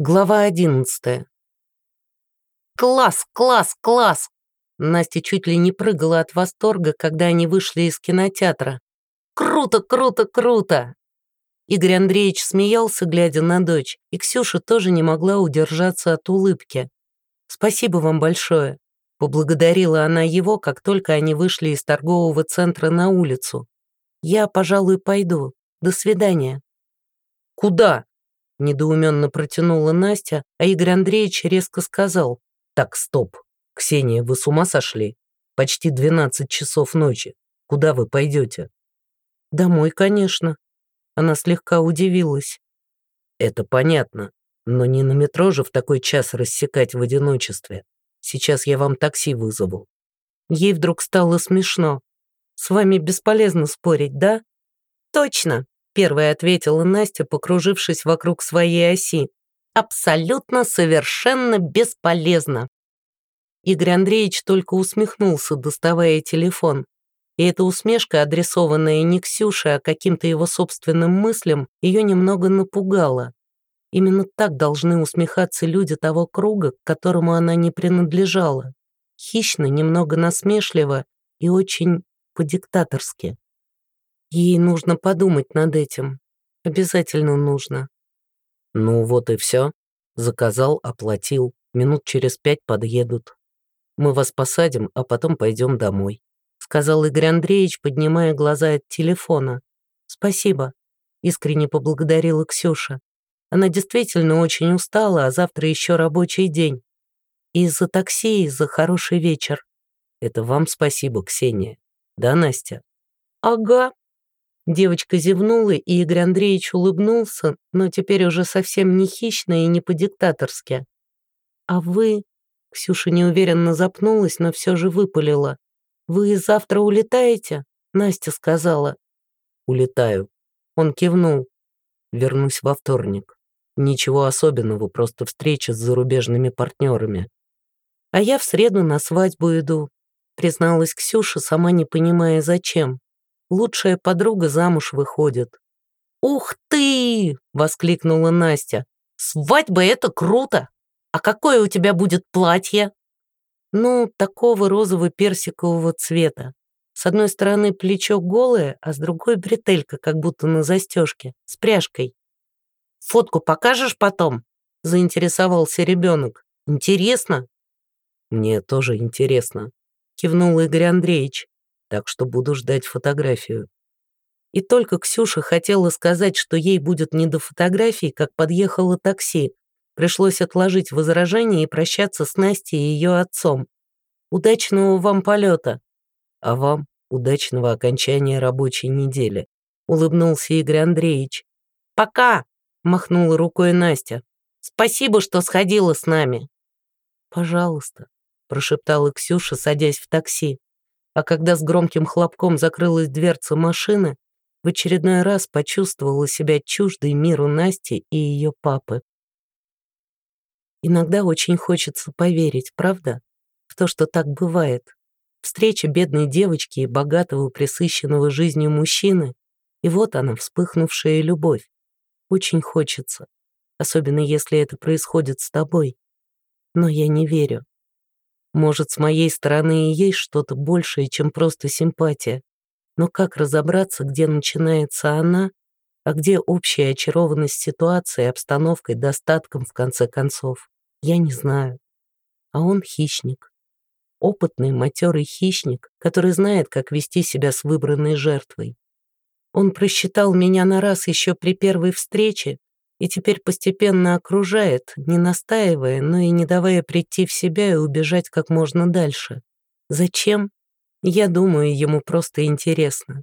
Глава одиннадцатая. «Класс, класс, класс!» Настя чуть ли не прыгала от восторга, когда они вышли из кинотеатра. «Круто, круто, круто!» Игорь Андреевич смеялся, глядя на дочь, и Ксюша тоже не могла удержаться от улыбки. «Спасибо вам большое», — поблагодарила она его, как только они вышли из торгового центра на улицу. «Я, пожалуй, пойду. До свидания». «Куда?» Недоуменно протянула Настя, а Игорь Андреевич резко сказал. «Так, стоп. Ксения, вы с ума сошли? Почти 12 часов ночи. Куда вы пойдете?» «Домой, конечно». Она слегка удивилась. «Это понятно. Но не на метро же в такой час рассекать в одиночестве. Сейчас я вам такси вызову». Ей вдруг стало смешно. «С вами бесполезно спорить, да?» «Точно», Первая ответила Настя, покружившись вокруг своей оси. «Абсолютно, совершенно бесполезно». Игорь Андреевич только усмехнулся, доставая телефон. И эта усмешка, адресованная не Ксюше, а каким-то его собственным мыслям, ее немного напугала. Именно так должны усмехаться люди того круга, к которому она не принадлежала. Хищно, немного насмешливо и очень по-диктаторски. Ей нужно подумать над этим. Обязательно нужно. Ну вот и все. Заказал, оплатил. Минут через пять подъедут. Мы вас посадим, а потом пойдем домой. Сказал Игорь Андреевич, поднимая глаза от телефона. Спасибо. Искренне поблагодарила Ксюша. Она действительно очень устала, а завтра еще рабочий день. И из-за такси, и за хороший вечер. Это вам спасибо, Ксения. Да, Настя? Ага, Девочка зевнула, и Игорь Андреевич улыбнулся, но теперь уже совсем не хищно и не по-диктаторски. «А вы...» — Ксюша неуверенно запнулась, но все же выпалила. «Вы завтра улетаете?» — Настя сказала. «Улетаю». Он кивнул. «Вернусь во вторник. Ничего особенного, просто встреча с зарубежными партнерами». «А я в среду на свадьбу иду», — призналась Ксюша, сама не понимая, зачем лучшая подруга замуж выходит. «Ух ты!» — воскликнула Настя. «Свадьба — это круто! А какое у тебя будет платье?» «Ну, такого розово-персикового цвета. С одной стороны плечо голое, а с другой бретелька, как будто на застежке, с пряжкой». «Фотку покажешь потом?» — заинтересовался ребенок. «Интересно?» «Мне тоже интересно», — кивнул Игорь Андреевич так что буду ждать фотографию. И только Ксюша хотела сказать, что ей будет не до фотографий, как подъехало такси. Пришлось отложить возражение и прощаться с Настей и ее отцом. «Удачного вам полета!» «А вам удачного окончания рабочей недели», — улыбнулся Игорь Андреевич. «Пока!» — махнула рукой Настя. «Спасибо, что сходила с нами». «Пожалуйста», — прошептала Ксюша, садясь в такси а когда с громким хлопком закрылась дверца машины, в очередной раз почувствовала себя чуждой миру Насти и ее папы. Иногда очень хочется поверить, правда, в то, что так бывает. Встреча бедной девочки и богатого, присыщенного жизнью мужчины, и вот она, вспыхнувшая любовь. Очень хочется, особенно если это происходит с тобой. Но я не верю. Может, с моей стороны и есть что-то большее, чем просто симпатия. Но как разобраться, где начинается она, а где общая очарованность ситуацией, обстановкой, достатком, в конце концов? Я не знаю. А он хищник. Опытный, матерый хищник, который знает, как вести себя с выбранной жертвой. Он просчитал меня на раз еще при первой встрече и теперь постепенно окружает, не настаивая, но и не давая прийти в себя и убежать как можно дальше. Зачем? Я думаю, ему просто интересно.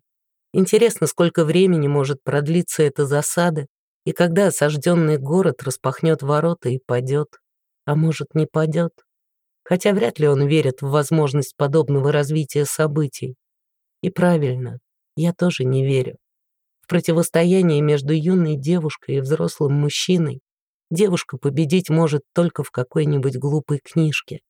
Интересно, сколько времени может продлиться эта засада, и когда осажденный город распахнет ворота и падет. А может, не падет. Хотя вряд ли он верит в возможность подобного развития событий. И правильно, я тоже не верю. В противостоянии между юной девушкой и взрослым мужчиной девушка победить может только в какой-нибудь глупой книжке.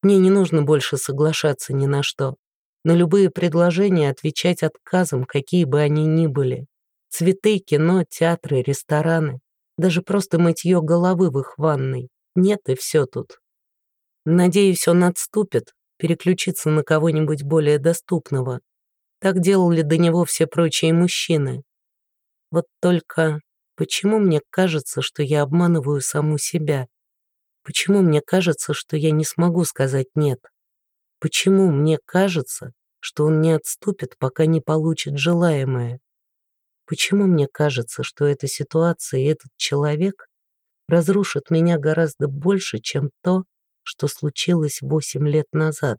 Мне не нужно больше соглашаться ни на что. На любые предложения отвечать отказом, какие бы они ни были. Цветы, кино, театры, рестораны. Даже просто мытье головы в их ванной. Нет, и все тут. Надеюсь, он отступит, переключится на кого-нибудь более доступного. Так делали до него все прочие мужчины. Вот только почему мне кажется, что я обманываю саму себя? Почему мне кажется, что я не смогу сказать «нет»? Почему мне кажется, что он не отступит, пока не получит желаемое? Почему мне кажется, что эта ситуация и этот человек разрушат меня гораздо больше, чем то, что случилось восемь лет назад?